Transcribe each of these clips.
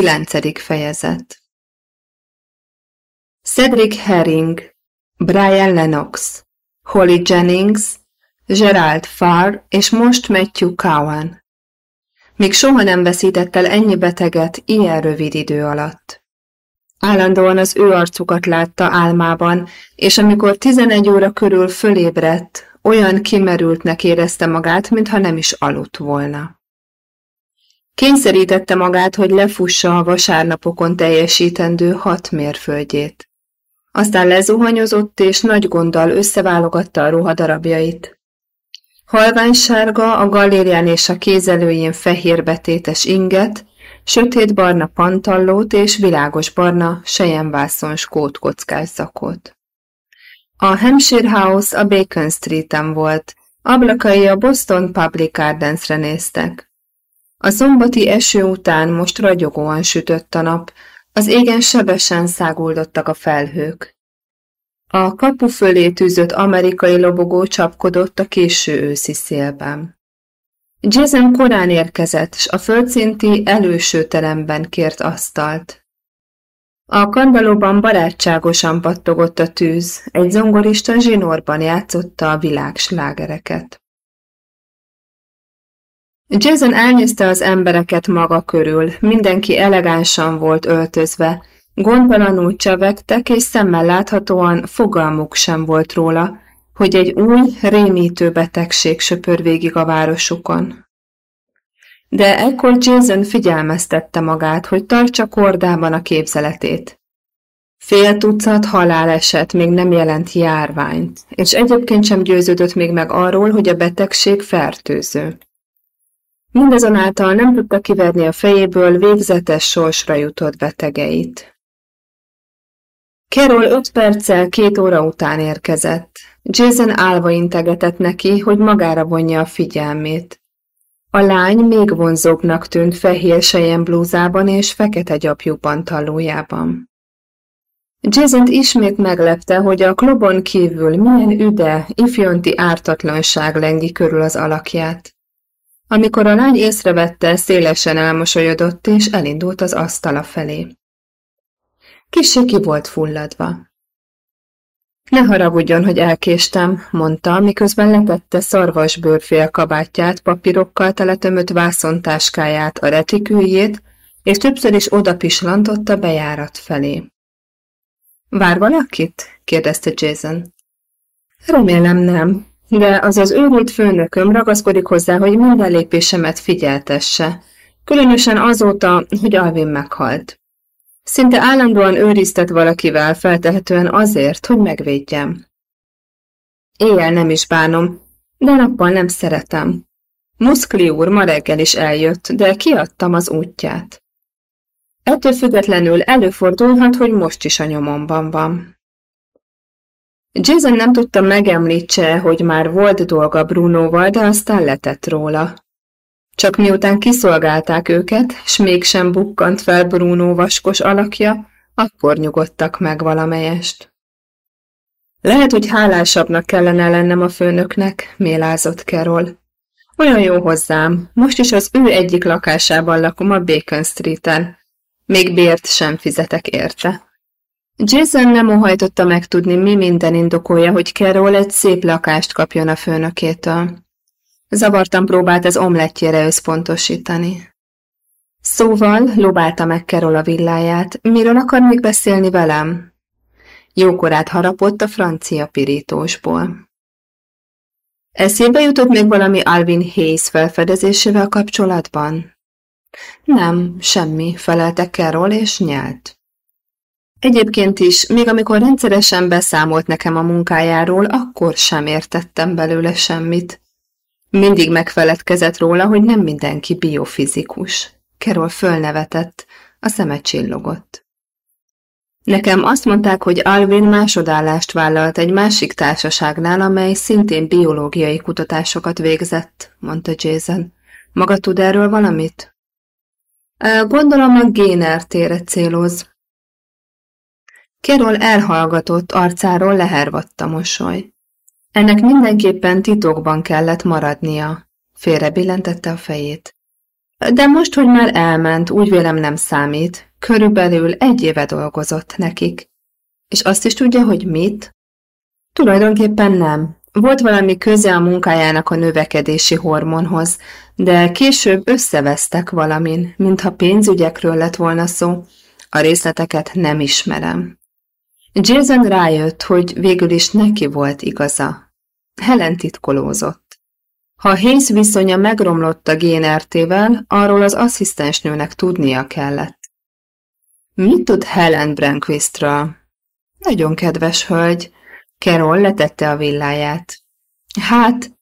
Kilencedik fejezet Cedric Herring, Brian Lennox, Holly Jennings, Gerald Farr és most Matthew Cowan. Még soha nem veszített el ennyi beteget ilyen rövid idő alatt. Állandóan az ő arcukat látta álmában, és amikor 11 óra körül fölébredt, olyan kimerültnek érezte magát, mintha nem is aludt volna. Kényszerítette magát, hogy lefussa a vasárnapokon teljesítendő hat mérföldjét. Aztán lezuhanyozott, és nagy gonddal összeválogatta a ruhadarabjait. Halványsárga a galérián és a kézelőjén fehér betétes inget, sötétbarna pantallót és világos-barna sejemvászon skótkockás zakot. A Hampshire House a Bacon Street-en volt, ablakai a Boston Public Gardens-re néztek. A szombati eső után most ragyogóan sütött a nap, az égen sebesen száguldottak a felhők. A kapu fölé tűzött amerikai lobogó csapkodott a késő őszi szélben. Jason korán érkezett, s a földszinti előső teremben kért asztalt. A kandalóban barátságosan pattogott a tűz, egy zongorista zsinórban játszotta a világslágereket. Jason elnézte az embereket maga körül, mindenki elegánsan volt öltözve, gondtalanul csevegtek, és szemmel láthatóan fogalmuk sem volt róla, hogy egy új, rémítő betegség söpör végig a városukon. De ekkor Jason figyelmeztette magát, hogy tartsa kordában a képzeletét. Fél tucat haláleset még nem jelent járványt, és egyébként sem győződött még meg arról, hogy a betegség fertőző. Mindazonáltal nem tudta kiverni a fejéből végzetes sorsra jutott betegeit. Carol öt perccel két óra után érkezett. Jason álva integetett neki, hogy magára vonja a figyelmét. A lány még vonzóbbnak tűnt fehér sejen blúzában és fekete gyapjú pantallójában. jason ismét meglepte, hogy a klubon kívül milyen üde, ifjonti ártatlanság lengi körül az alakját. Amikor a lány észrevette, szélesen elmosolyodott, és elindult az asztala felé. Kissé ki volt fulladva. Ne haragudjon, hogy elkéstem, mondta, miközben letette szarvasbőrfél kabátját, papírokkal teletömött vászontáskáját, a retiküljét, és többször is odapislantott a bejárat felé. Vár valakit? kérdezte Jason. Remélem nem, de az az őrült főnököm ragaszkodik hozzá, hogy minden lépésemet figyeltesse, különösen azóta, hogy Alvin meghalt. Szinte állandóan őriztet valakivel, feltehetően azért, hogy megvédjem. Éjjel nem is bánom, de nappal nem szeretem. Muszkli úr ma reggel is eljött, de kiadtam az útját. Ettől függetlenül előfordulhat, hogy most is a nyomomban van. Jason nem tudta megemlítse, hogy már volt dolga Brunoval, de aztán letett róla. Csak miután kiszolgálták őket, s mégsem bukkant fel Bruno vaskos alakja, akkor nyugodtak meg valamelyest. Lehet, hogy hálásabbnak kellene lennem a főnöknek, mélázott Carol. Olyan jó hozzám, most is az ő egyik lakásában lakom a Bacon Street-en. Még bért sem fizetek érte. Jason nem óhajtotta megtudni, mi minden indokolja, hogy Carol egy szép lakást kapjon a főnökétől. Zavartan próbált az omlettjére összpontosítani. Szóval lobálta meg Carol a villáját, miről akar még beszélni velem? Jókorát harapott a francia pirítósból. Eszébe jutott még valami Alvin Hayes felfedezésével kapcsolatban? Nem, semmi, felelte Carol és nyelt. Egyébként is, még amikor rendszeresen beszámolt nekem a munkájáról, akkor sem értettem belőle semmit. Mindig megfeledkezett róla, hogy nem mindenki biofizikus. Kerol fölnevetett, a szeme csillogott. Nekem azt mondták, hogy Alvin másodállást vállalt egy másik társaságnál, amely szintén biológiai kutatásokat végzett, mondta Jason. Maga tud erről valamit? Gondolom a géner tére céloz. Kerol elhallgatott, arcáról lehervadt a mosoly. Ennek mindenképpen titokban kellett maradnia. Félre billentette a fejét. De most, hogy már elment, úgy vélem nem számít. Körülbelül egy éve dolgozott nekik. És azt is tudja, hogy mit? Tulajdonképpen nem. Volt valami köze a munkájának a növekedési hormonhoz, de később összevesztek valamin, mintha pénzügyekről lett volna szó. A részleteket nem ismerem. Jason rájött, hogy végül is neki volt igaza. Helen titkolózott. Ha Hayes viszonya megromlott a GNRT-vel, arról az asszisztensnőnek tudnia kellett. Mit tud Helen Branquistről? Nagyon kedves hölgy. Carol letette a villáját. Hát,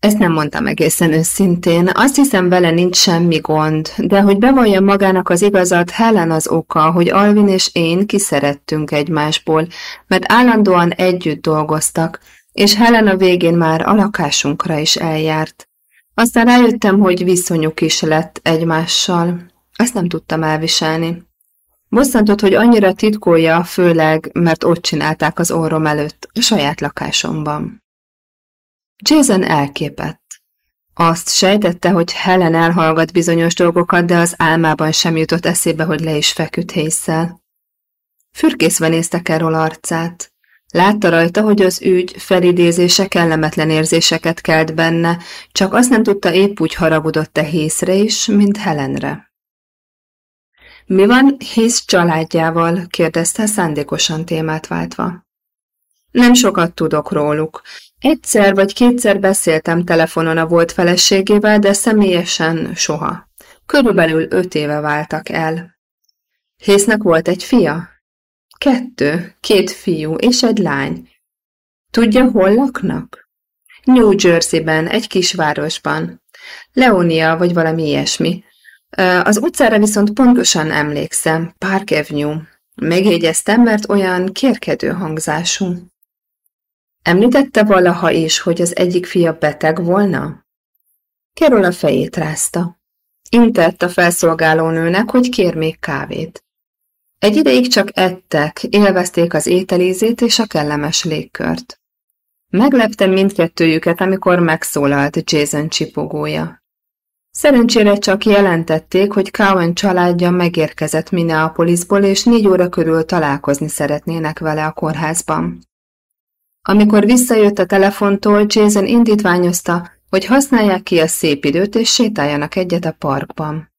ezt nem mondtam egészen őszintén. Azt hiszem vele nincs semmi gond, de hogy bevallja magának az igazat, Helen az oka, hogy Alvin és én kiszerettünk egymásból, mert állandóan együtt dolgoztak, és Helen a végén már a lakásunkra is eljárt. Aztán rájöttem, hogy viszonyuk is lett egymással. Ezt nem tudtam elviselni. Bosszantott, hogy annyira titkolja, főleg, mert ott csinálták az orrom előtt, a saját lakásomban. Jason elképett. Azt sejtette, hogy Helen elhallgat bizonyos dolgokat, de az álmában sem jutott eszébe, hogy le is feküdt hésszel. Fürkészve nézte Carol arcát. Látta rajta, hogy az ügy felidézése kellemetlen érzéseket kelt benne, csak azt nem tudta épp úgy haragudott-e hészre is, mint Helenre. Mi van Hész családjával? kérdezte szándékosan témát váltva. Nem sokat tudok róluk. Egyszer vagy kétszer beszéltem telefonon a volt feleségével, de személyesen soha. Körülbelül öt éve váltak el. Hésznek volt egy fia? Kettő, két fiú és egy lány. Tudja, hol laknak? New Jersey-ben, egy kisvárosban. Leonia vagy valami ilyesmi. Az utcára viszont pontosan emlékszem, Park Avenue. Megjegyeztem, mert olyan kérkedő hangzású. Említette valaha is, hogy az egyik fia beteg volna? Kerül a fejét rázta. Intett a felszolgálónőnek, hogy kér még kávét. Egy ideig csak ettek, élvezték az ételízét és a kellemes légkört. Megleptem mindkettőjüket, amikor megszólalt Jason csipogója. Szerencsére csak jelentették, hogy Cowan családja megérkezett Minneapolisból, és négy óra körül találkozni szeretnének vele a kórházban. Amikor visszajött a telefontól, Jason indítványozta, hogy használják ki a szép időt és sétáljanak egyet a parkban.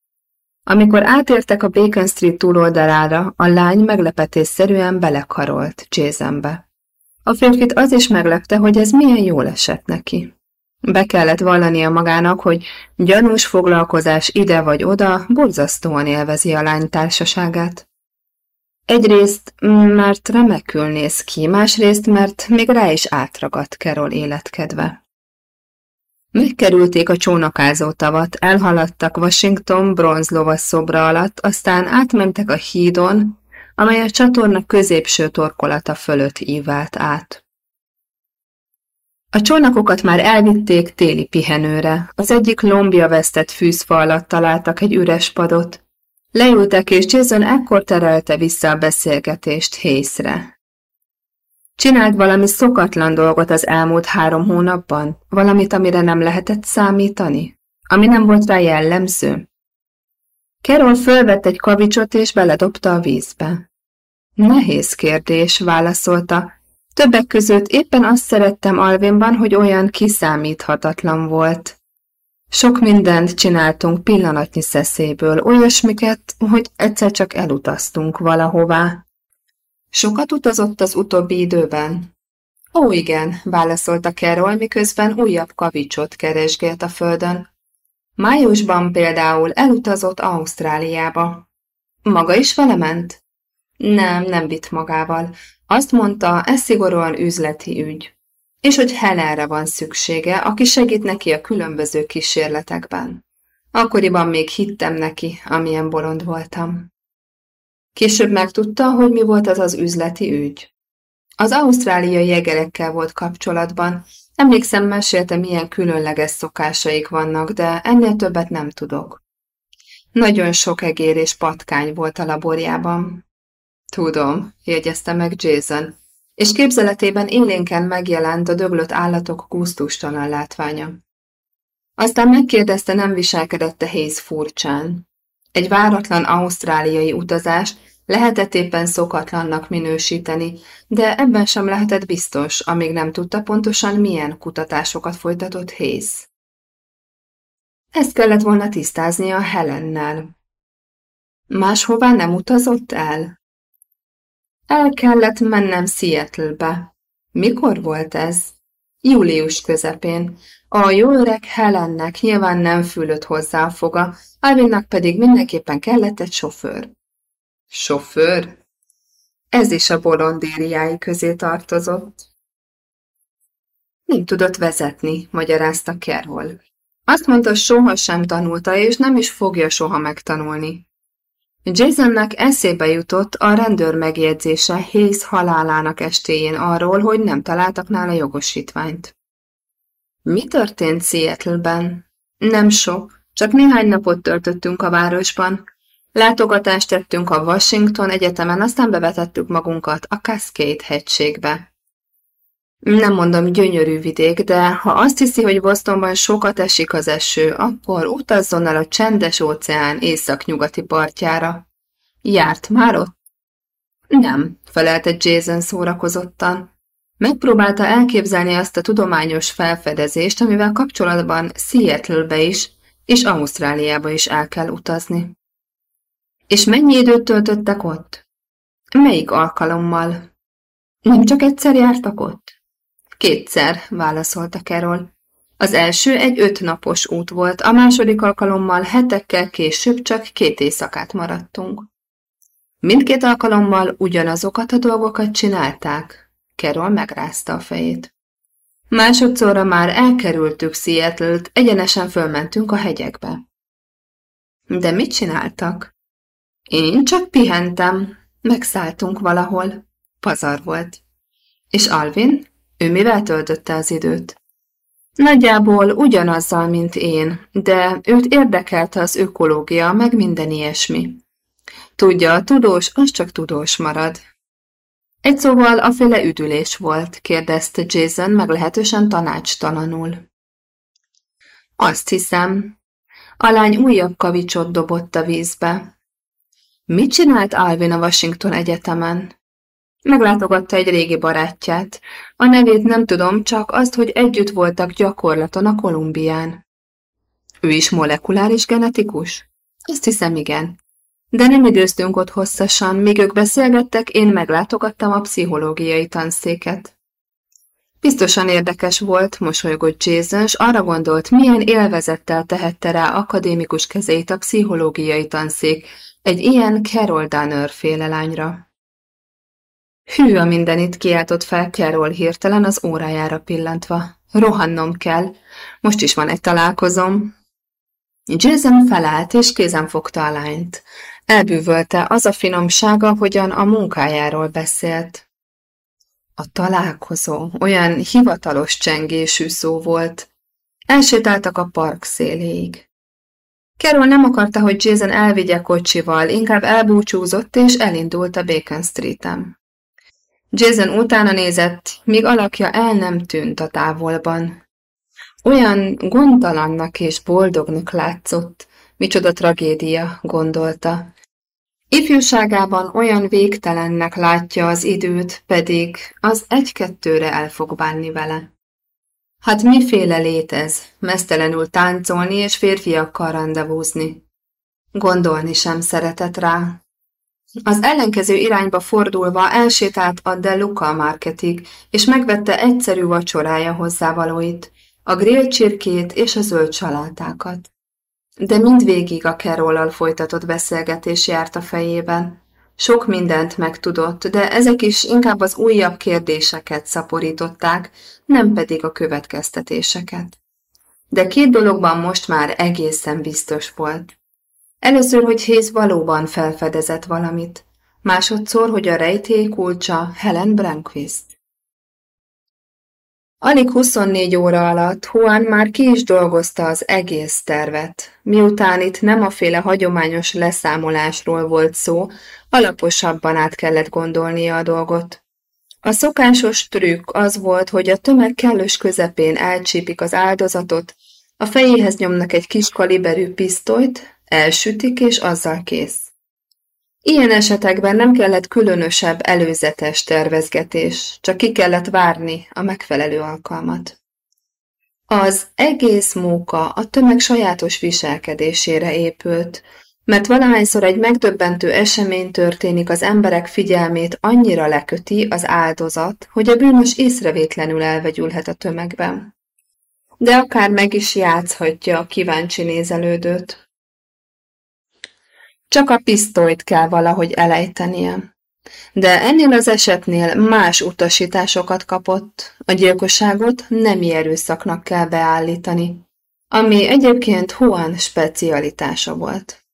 Amikor átértek a Bacon Street túloldalára, a lány meglepetésszerűen belekarolt Jasonbe. A férfit az is meglepte, hogy ez milyen jól esett neki. Be kellett vallania magának, hogy gyanús foglalkozás ide vagy oda borzasztóan élvezi a lány társaságát. Egyrészt, mert remekül néz ki, másrészt, mert még rá is átragadt Carol életkedve. Megkerülték a csónakázó tavat, elhaladtak Washington bronzlovas szobra alatt, aztán átmentek a hídon, amely a csatorna középső torkolata fölött ívált át. A csónakokat már elvitték téli pihenőre. Az egyik lombja vesztett fűzfa alatt találtak egy üres padot, Leültek, és Jason ekkor terelte vissza a beszélgetést Hészre. Csinált valami szokatlan dolgot az elmúlt három hónapban? Valamit, amire nem lehetett számítani? Ami nem volt rá jellemző? Carol fölvett egy kavicsot, és beledobta a vízbe. Nehéz kérdés, válaszolta. Többek között éppen azt szerettem Alvinban, hogy olyan kiszámíthatatlan volt. Sok mindent csináltunk pillanatnyi szeszéből, olyasmiket, hogy egyszer csak elutaztunk valahová. Sokat utazott az utóbbi időben? Ó, igen, válaszolta Carol, miközben újabb kavicsot keresgélt a földön. Májusban például elutazott Ausztráliába. Maga is vele ment? Nem, nem vitt magával. Azt mondta, ez szigorúan üzleti ügy és hogy Helenre van szüksége, aki segít neki a különböző kísérletekben. Akkoriban még hittem neki, amilyen bolond voltam. Később megtudta, hogy mi volt az az üzleti ügy. Az ausztráliai jegerekkel volt kapcsolatban, emlékszem, mesélte, milyen különleges szokásaik vannak, de ennél többet nem tudok. Nagyon sok egér és patkány volt a laborjában. Tudom, jegyezte meg Jason, és képzeletében élénken megjelent a döglött állatok kusztustalan látványa. Aztán megkérdezte, nem viselkedette Hayes furcsán. Egy váratlan ausztráliai utazás lehetett éppen szokatlannak minősíteni, de ebben sem lehetett biztos, amíg nem tudta pontosan milyen kutatásokat folytatott Hayes. Ezt kellett volna tisztáznia Helennel. Máshová nem utazott el? El kellett mennem Seattle-be. Mikor volt ez? Július közepén. A jó öreg Helennek nyilván nem fülött hozzá foga, Alvinnak pedig mindenképpen kellett egy sofőr. Sofőr? Ez is a bolondériái közé tartozott. Nem tudott vezetni, magyarázta Carol. Azt mondta, soha sem tanulta, és nem is fogja soha megtanulni. Jasonnek eszébe jutott a rendőr megjegyzése Hayes halálának estéjén arról, hogy nem találtak nála jogosítványt. Mi történt Seattle-ben? Nem sok, csak néhány napot töltöttünk a városban. Látogatást tettünk a Washington Egyetemen, aztán bevetettük magunkat a Cascade hegységbe. Nem mondom gyönyörű vidék, de ha azt hiszi, hogy Bostonban sokat esik az eső, akkor utazzon el a csendes óceán északnyugati partjára. Járt már ott? Nem, felelte Jason szórakozottan. Megpróbálta elképzelni azt a tudományos felfedezést, amivel kapcsolatban Seattle-be is és Ausztráliába is el kell utazni. És mennyi időt töltöttek ott? Melyik alkalommal? Nem csak egyszer jártak ott? Kétszer, válaszolta Carol. Az első egy ötnapos út volt, a második alkalommal hetekkel később csak két éjszakát maradtunk. Mindkét alkalommal ugyanazokat a dolgokat csinálták. Carol megrázta a fejét. Másodszorra már elkerültük Seattle-t, egyenesen fölmentünk a hegyekbe. De mit csináltak? Én csak pihentem, megszálltunk valahol. Pazar volt. És Alvin? Ő mivel töltötte az időt? Nagyjából ugyanazzal, mint én, de őt érdekelte az ökológia, meg minden ilyesmi. Tudja, a tudós, az csak tudós marad. Egy szóval a féle üdülés volt, kérdezte Jason meglehetősen tanácstalanul. Azt hiszem. A lány újabb kavicsot dobott a vízbe. Mit csinált Alvin a Washington Egyetemen? Meglátogatta egy régi barátját. A nevét nem tudom, csak azt, hogy együtt voltak gyakorlaton a Kolumbián. Ő is molekuláris genetikus? Azt hiszem, igen. De nem időztünk ott hosszasan, míg ők beszélgettek, én meglátogattam a pszichológiai tanszéket. Biztosan érdekes volt, mosolygott Jason, s arra gondolt, milyen élvezettel tehette rá akadémikus kezeit a pszichológiai tanszék egy ilyen Carol Danner féle lányra. Hű a mindenit, kiáltott fel Carol hirtelen az órájára pillantva. Rohannom kell. Most is van egy találkozom. Jason felállt, és kézen fogta a lányt. Elbűvölte az a finomsága, hogyan a munkájáról beszélt. A találkozó olyan hivatalos csengésű szó volt. Elsétáltak a park széléig. Carol nem akarta, hogy Jason elvigye kocsival, inkább elbúcsúzott és elindult a Bacon Street-en. Jason utána nézett, míg alakja el nem tűnt a távolban. Olyan gondtalannak és boldognak látszott, micsoda tragédia, gondolta. Ifjúságában olyan végtelennek látja az időt, pedig az egy-kettőre el fog bánni vele. Hát miféle létez, mesztelenül táncolni és férfiakkal rendezvúzni. Gondolni sem szeretett rá, az ellenkező irányba fordulva elsétált a De Luca Marketig, és megvette egyszerű vacsorája hozzávalóit, a grill csirkét és a zöld salátákat. De mindvégig a Kerollal folytatott beszélgetés járt a fejében. Sok mindent megtudott, de ezek is inkább az újabb kérdéseket szaporították, nem pedig a következtetéseket. De két dologban most már egészen biztos volt. Először, hogy Hayes valóban felfedezett valamit, másodszor, hogy a rejtély kulcsa Helen Brankvist. Alig 24 óra alatt Juan már ki is dolgozta az egész tervet. Miután itt nem a féle hagyományos leszámolásról volt szó, alaposabban át kellett gondolnia a dolgot. A szokásos trükk az volt, hogy a tömeg kellős közepén elcsípik az áldozatot, A fejéhez nyomnak egy kis kaliberű pisztolyt, elsütik, és azzal kész. Ilyen esetekben nem kellett különösebb előzetes tervezgetés, csak ki kellett várni a megfelelő alkalmat. Az egész móka a tömeg sajátos viselkedésére épült, mert valahányszor egy megdöbbentő esemény történik, az emberek figyelmét annyira leköti az áldozat, hogy a bűnös észrevétlenül elvegyülhet a tömegben. De akár meg is játszhatja a kíváncsi nézelődőt. Csak a pisztolyt kell valahogy elejtenie. De ennél az esetnél más utasításokat kapott, a gyilkosságot nemi erőszaknak kell beállítani, ami egyébként Juan specialitása volt.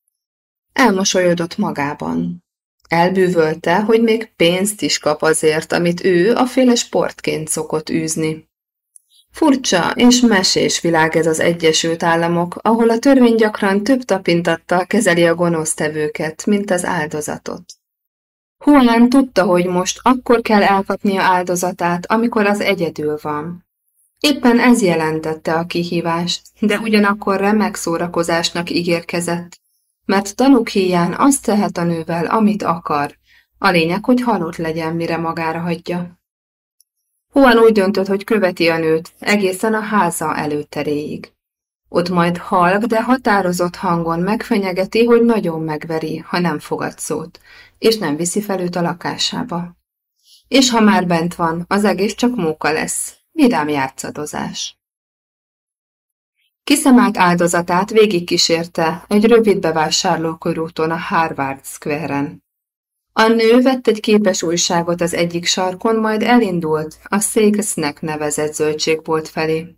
Elmosolyodott magában. Elbűvölte, hogy még pénzt is kap azért, amit ő a féle sportként szokott űzni. Furcsa és mesés világ ez az Egyesült Államok, ahol a törvény gyakran több tapintattal kezeli a gonosztevőket, mint az áldozatot. Juan tudta, hogy most akkor kell elkapnia áldozatát, amikor az egyedül van. Éppen ez jelentette a kihívást, de ugyanakkor remek szórakozásnak ígérkezett, mert tanúk híján azt tehet a nővel, amit akar. A lényeg, hogy halott legyen, mire magára hagyja. Juan úgy döntött, hogy követi a nőt, egészen a háza előteréig. Ott majd halk, de határozott hangon megfenyegeti, hogy nagyon megveri, ha nem fogad szót, és nem viszi fel őt a lakásába. És ha már bent van, az egész csak móka lesz, vidám játszadozás. Kiszemelt áldozatát végigkísérte egy rövid bevásárlókörúton a Harvard Square-en. A nő vett egy képes újságot az egyik sarkon, majd elindult a Székesznek nevezett zöldségbolt felé.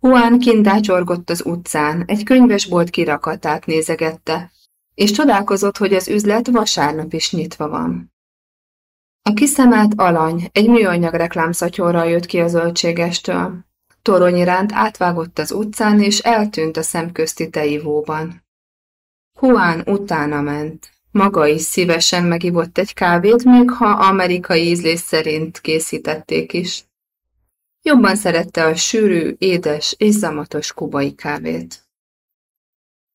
Juan kindácsorgott az utcán, egy könyvesbolt kirakatát nézegette, és csodálkozott, hogy az üzlet vasárnap is nyitva van. A kiszemelt alany egy műanyag reklámszatyorral jött ki a zöldségestől. Torony iránt átvágott az utcán, és eltűnt a szemközti teivóban. Juan utána ment. Maga is szívesen megivott egy kávét, még ha amerikai ízlés szerint készítették is. Jobban szerette a sűrű, édes és zamatos kubai kávét.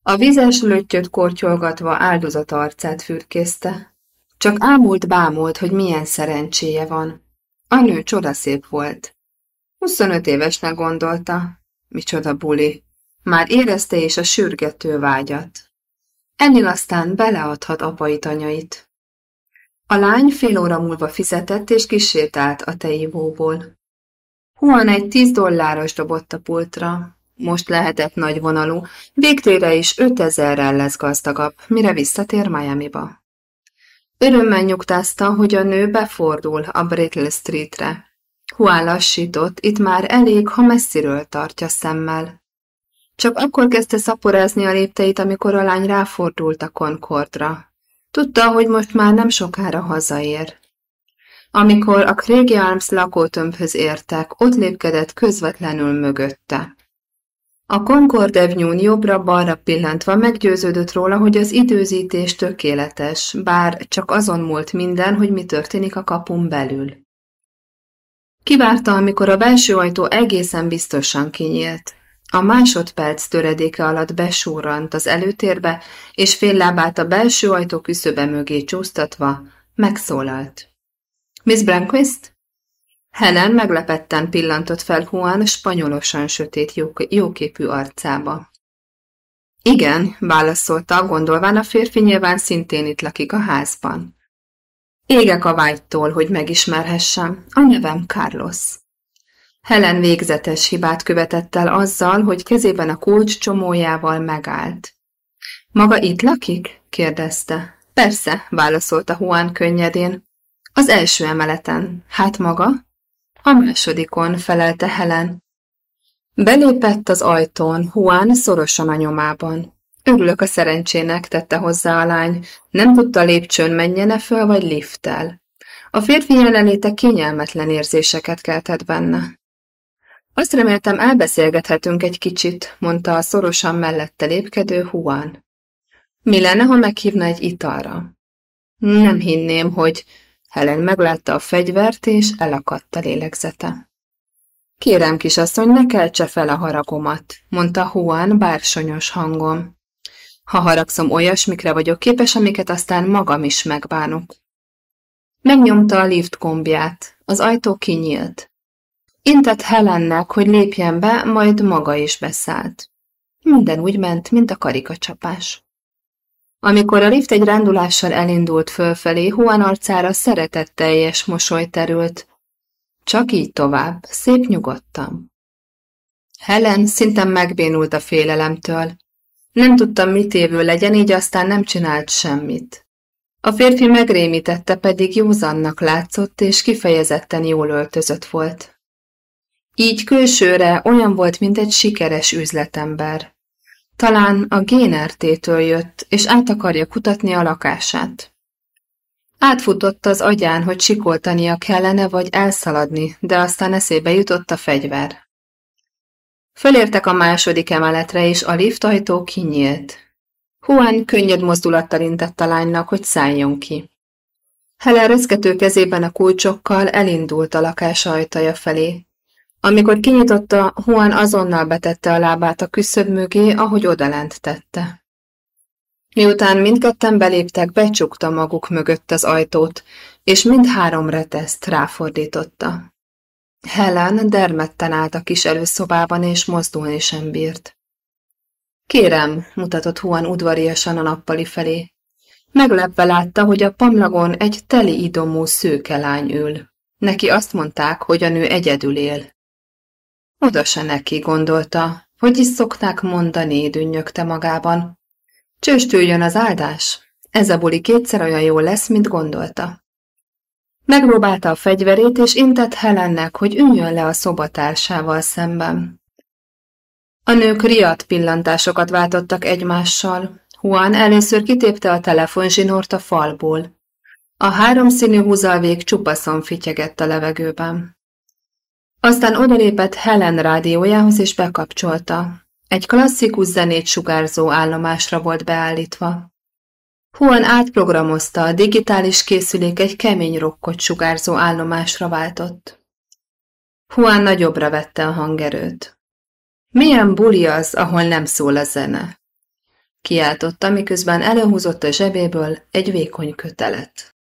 A vizes löttyöt kortyolgatva áldozat arcát fürkészte. Csak ámult bámult, hogy milyen szerencséje van. A nő csodaszép volt. 25 évesnek gondolta. Micsoda buli. Már érezte is a sürgető vágyat. Ennél aztán beleadhat apai tanyait. A lány fél óra múlva fizetett és kisétált a teivóból. Juan egy tíz dolláros dobott a pultra. Most lehetett nagyvonalú, végtére is ötezerrel lesz gazdagabb, mire visszatér Miami-ba. Örömmel nyugtázta, hogy a nő befordul a Brittle Streetre. Juan lassított, itt már elég, ha messziről tartja szemmel. Csak akkor kezdte szaporázni a lépteit, amikor a lány ráfordult a Concordra. Tudta, hogy most már nem sokára hazaér. Amikor a Craigie Arms lakótömbhöz értek, ott lépkedett közvetlenül mögötte. A Concord Avenue-n jobbra-balra pillantva meggyőződött róla, hogy az időzítés tökéletes, bár csak azon múlt minden, hogy mi történik a kapun belül. Kivárta, amikor a belső ajtó egészen biztosan kinyílt. A másodperc töredéke alatt besúrant az előtérbe, és fél lábát a belső ajtó küszöbe mögé csúsztatva megszólalt. Miss Branquist? Helen meglepetten pillantott fel Juan spanyolosan sötét jóképű arcába. Igen, válaszolta, gondolván a férfi nyilván szintén itt lakik a házban. Égek a vágytól, hogy megismerhessem. A nevem Carlos. Helen végzetes hibát követett el azzal, hogy kezében a kulcs csomójával megállt. Maga itt lakik? kérdezte. Persze, válaszolta Juan könnyedén. Az első emeleten. Hát maga? A másodikon, felelte Helen. Belépett az ajtón, Juan szorosan a nyomában. Örülök a szerencsének, tette hozzá a lány. Nem tudta lépcsőn menjene föl, vagy lifttel. A férfi jelenléte kényelmetlen érzéseket keltett benne. Azt reméltem, elbeszélgethetünk egy kicsit, mondta a szorosan mellette lépkedő Juan. Mi lenne, ha meghívna egy italra? Nem hinném, hogy Helen meglátta a fegyvert, és elakadt a lélegzete. Kérem, kisasszony, ne keltse fel a haragomat, mondta Juan bársonyos hangon. Ha haragszom, olyasmikre vagyok képes, amiket aztán magam is megbánok. Megnyomta a lift gombját, az ajtó kinyílt. Intett Helennek, hogy lépjen be, majd maga is beszállt. Minden úgy ment, mint a karikacsapás. Amikor a lift egy rándulással elindult fölfelé, Juan arcára szeretetteljes mosoly terült. Csak így tovább, szép nyugodtan. Helen szinte megbénult a félelemtől. Nem tudtam, mit évő legyen, így aztán nem csinált semmit. A férfi megrémítette, pedig józannak látszott, és kifejezetten jól öltözött volt. Így külsőre olyan volt, mint egy sikeres üzletember. Talán a génertétől jött, és át akarja kutatni a lakását. Átfutott az agyán, hogy sikoltania kellene, vagy elszaladni, de aztán eszébe jutott a fegyver. Fölértek a második emeletre, és a liftajtó kinyílt. Juan könnyed mozdulattal intett a lánynak, hogy szálljon ki. Helen reszkető kezében a kulcsokkal elindult a lakás ajtaja felé. Amikor kinyitotta, Juan azonnal betette a lábát a küszöb mögé, ahogy odalent tette. Miután mindketten beléptek, becsukta maguk mögött az ajtót, és mindhárom reteszt ráfordította. Helen dermedten állt a kis előszobában, és mozdulni sem bírt. Kérem, mutatott Juan udvariasan a nappali felé. Meglepve látta, hogy a pamlagon egy teli idomú szőke lány ül. Neki azt mondták, hogy a nő egyedül él. Oda se neki, gondolta, hogy is szokták mondani, dünnyögte magában. Csőstüljön az áldás, ez a buli kétszer olyan jó lesz, mint gondolta. Megpróbálta a fegyverét, és intett Helennek, hogy üljön le a szobatársával szemben. A nők riadt pillantásokat váltottak egymással. Juan először kitépte a telefonzsinort a falból. A háromszínű húzalvég csupaszon fityegett a levegőben. Aztán odalépett Helen rádiójához és bekapcsolta. Egy klasszikus zenét sugárzó állomásra volt beállítva. Juan átprogramozta, a digitális készülék egy kemény rokkot sugárzó állomásra váltott. Juan nagyobbra vette a hangerőt. Milyen buli az, ahol nem szól a zene? Kiáltotta, miközben előhúzott a zsebéből egy vékony kötelet.